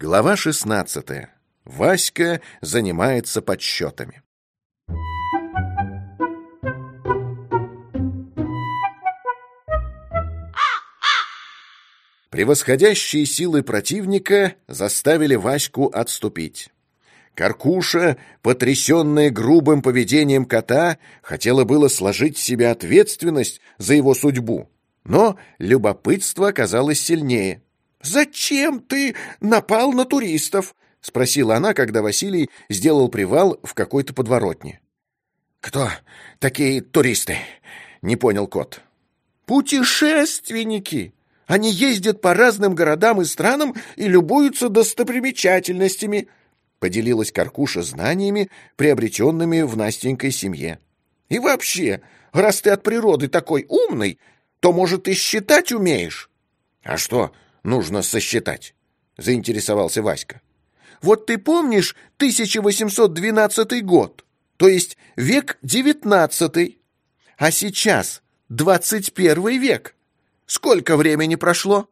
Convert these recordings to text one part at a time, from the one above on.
Глава 16. Васька занимается подсчетами. Превосходящие силы противника заставили Ваську отступить. Каркуша, потрясенная грубым поведением кота, хотела было сложить в себя ответственность за его судьбу, но любопытство оказалось сильнее. «Зачем ты напал на туристов?» — спросила она, когда Василий сделал привал в какой-то подворотне. «Кто такие туристы?» — не понял кот. «Путешественники!» Они ездят по разным городам и странам и любуются достопримечательностями», — поделилась Каркуша знаниями, приобретенными в Настенькой семье. «И вообще, раз ты от природы такой умный, то, может, и считать умеешь?» «А что нужно сосчитать?» — заинтересовался Васька. «Вот ты помнишь 1812 год, то есть век девятнадцатый, а сейчас двадцать первый век». Сколько времени прошло?»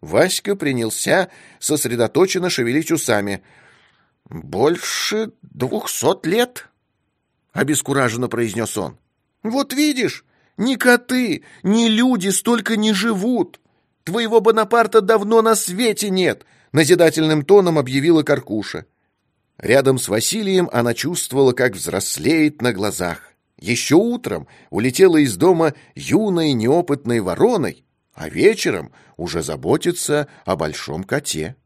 Васька принялся сосредоточенно шевелить усами. «Больше двухсот лет», — обескураженно произнес он. «Вот видишь, ни коты, ни люди столько не живут. Твоего Бонапарта давно на свете нет», — назидательным тоном объявила Каркуша. Рядом с Василием она чувствовала, как взрослеет на глазах. Еще утром улетела из дома юной неопытной вороной, а вечером уже заботится о большом коте.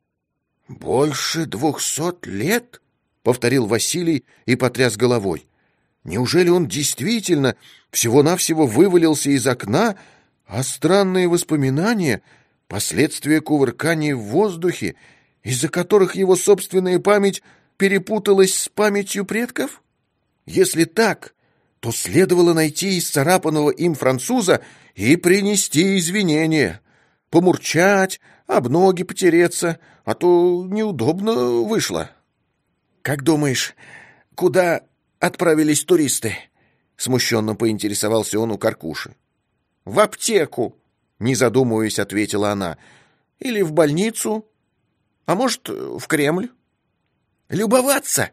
«Больше двухсот лет?» — повторил Василий и потряс головой. «Неужели он действительно всего-навсего вывалился из окна, а странные воспоминания — последствия кувыркания в воздухе, из-за которых его собственная память перепуталась с памятью предков? Если так, то следовало найти исцарапанного им француза и принести извинения, помурчать, об ноги потереться, а то неудобно вышло. «Как думаешь, куда отправились туристы?» Смущенно поинтересовался он у Каркуши. «В аптеку», — не задумываясь, ответила она. «Или в больницу, а может, в Кремль». «Любоваться!»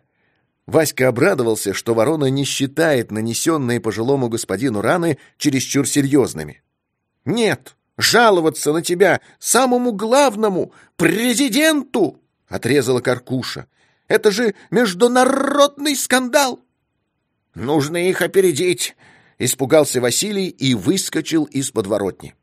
Васька обрадовался, что ворона не считает нанесенные пожилому господину раны чересчур серьезными. «Нет, жаловаться на тебя самому главному, президенту!» — отрезала Каркуша. «Это же международный скандал!» «Нужно их опередить!» — испугался Василий и выскочил из подворотни.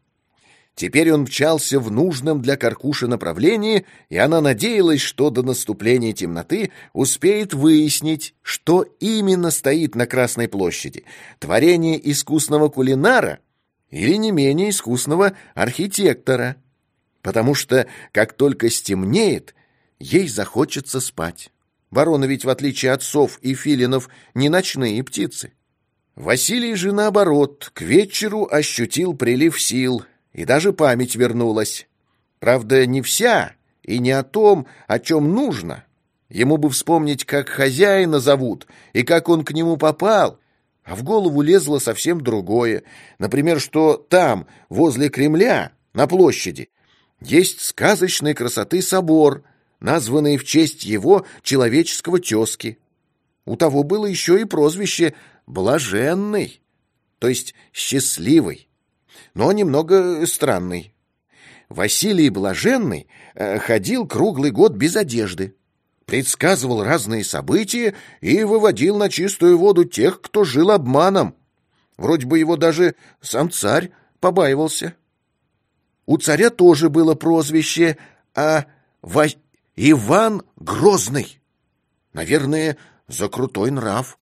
Теперь он мчался в нужном для Каркуши направлении, и она надеялась, что до наступления темноты успеет выяснить, что именно стоит на Красной площади — творение искусного кулинара или не менее искусного архитектора. Потому что, как только стемнеет, ей захочется спать. Вороны ведь, в отличие от сов и филинов, не ночные птицы. Василий же, наоборот, к вечеру ощутил прилив сил — и даже память вернулась. Правда, не вся, и не о том, о чем нужно. Ему бы вспомнить, как хозяина зовут, и как он к нему попал. А в голову лезло совсем другое. Например, что там, возле Кремля, на площади, есть сказочной красоты собор, названный в честь его человеческого тезки. У того было еще и прозвище «блаженный», то есть «счастливый» но немного странный. Василий Блаженный э, ходил круглый год без одежды, предсказывал разные события и выводил на чистую воду тех, кто жил обманом. Вроде бы его даже сам царь побаивался. У царя тоже было прозвище, а Ва... Иван Грозный. Наверное, за крутой нрав.